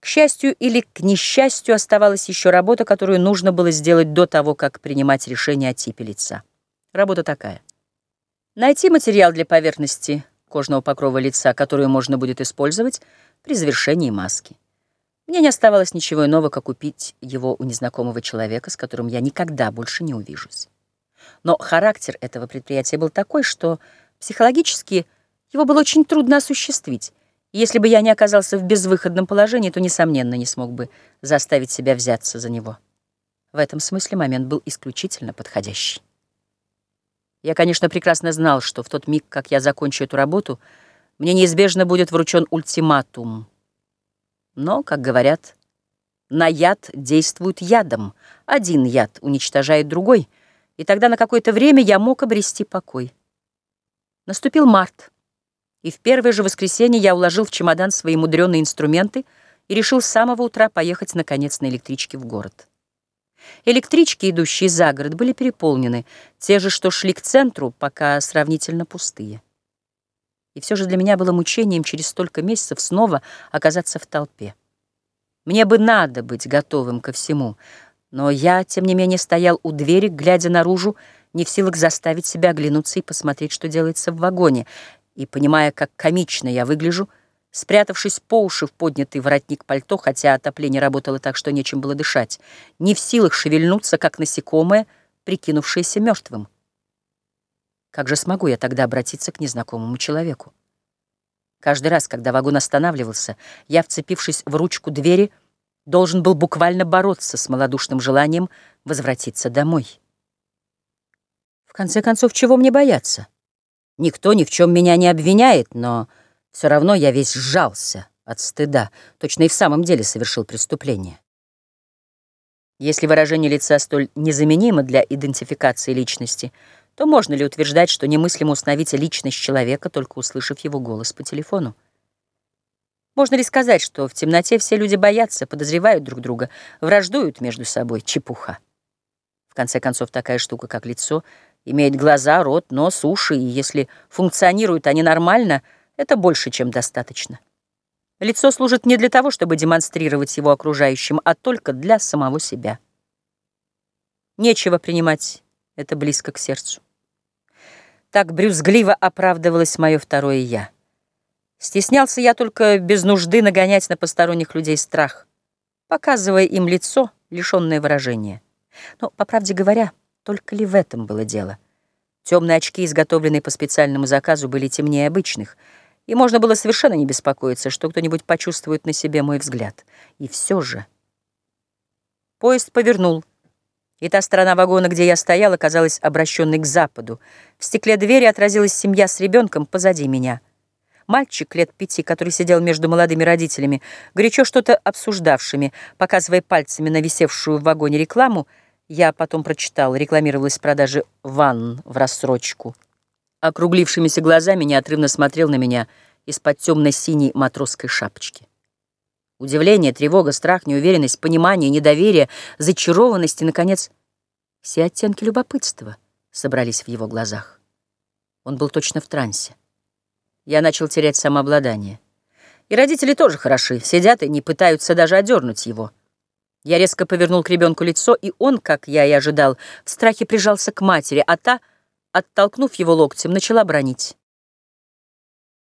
К счастью или к несчастью оставалась еще работа, которую нужно было сделать до того, как принимать решение о типе лица. Работа такая. Найти материал для поверхности кожного покрова лица, которую можно будет использовать при завершении маски. Мне не оставалось ничего иного, как купить его у незнакомого человека, с которым я никогда больше не увижусь. Но характер этого предприятия был такой, что психологически его было очень трудно осуществить. Если бы я не оказался в безвыходном положении, то, несомненно, не смог бы заставить себя взяться за него. В этом смысле момент был исключительно подходящий. Я, конечно, прекрасно знал, что в тот миг, как я закончу эту работу, мне неизбежно будет вручен ультиматум. Но, как говорят, на яд действует ядом. Один яд уничтожает другой, и тогда на какое-то время я мог обрести покой. Наступил март, и в первое же воскресенье я уложил в чемодан свои мудреные инструменты и решил с самого утра поехать, наконец, на электричке в город. Электрички, идущие за город, были переполнены, те же, что шли к центру, пока сравнительно пустые. И все же для меня было мучением через столько месяцев снова оказаться в толпе. Мне бы надо быть готовым ко всему, но я, тем не менее, стоял у двери, глядя наружу, не в силах заставить себя оглянуться и посмотреть, что делается в вагоне, и, понимая, как комично я выгляжу, спрятавшись по уши в поднятый воротник пальто, хотя отопление работало так, что нечем было дышать, не в силах шевельнуться, как насекомое, прикинувшееся мертвым. Как же смогу я тогда обратиться к незнакомому человеку? Каждый раз, когда вагон останавливался, я, вцепившись в ручку двери, должен был буквально бороться с малодушным желанием возвратиться домой. В конце концов, чего мне бояться? Никто ни в чем меня не обвиняет, но... Все равно я весь сжался от стыда, точно и в самом деле совершил преступление. Если выражение лица столь незаменимо для идентификации личности, то можно ли утверждать, что немыслимо установить личность человека, только услышав его голос по телефону? Можно ли сказать, что в темноте все люди боятся, подозревают друг друга, враждуют между собой? Чепуха. В конце концов, такая штука, как лицо, имеет глаза, рот, нос, уши, и если функционируют они нормально — это больше, чем достаточно. Лицо служит не для того, чтобы демонстрировать его окружающим, а только для самого себя. Нечего принимать это близко к сердцу. Так брюзгливо оправдывалось мое второе «я». Стеснялся я только без нужды нагонять на посторонних людей страх, показывая им лицо, лишенное выражения. Но, по правде говоря, только ли в этом было дело? Темные очки, изготовленные по специальному заказу, были темнее обычных — и можно было совершенно не беспокоиться, что кто-нибудь почувствует на себе мой взгляд. И все же... Поезд повернул, и та сторона вагона, где я стоял, оказалась обращенной к западу. В стекле двери отразилась семья с ребенком позади меня. Мальчик лет пяти, который сидел между молодыми родителями, горячо что-то обсуждавшими, показывая пальцами на висевшую в вагоне рекламу, я потом прочитал, рекламировалась продажи ванн в рассрочку округлившимися глазами неотрывно смотрел на меня из-под темно-синей матросской шапочки. Удивление, тревога, страх, неуверенность, понимание, недоверие, зачарованность и, наконец, все оттенки любопытства собрались в его глазах. Он был точно в трансе. Я начал терять самообладание. И родители тоже хороши, сидят и не пытаются даже одернуть его. Я резко повернул к ребенку лицо, и он, как я и ожидал, в страхе прижался к матери, а та — оттолкнув его локтем, начала бронить.